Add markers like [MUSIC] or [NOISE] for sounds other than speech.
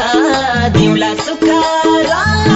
[LAUGHS] दिउँला सुखा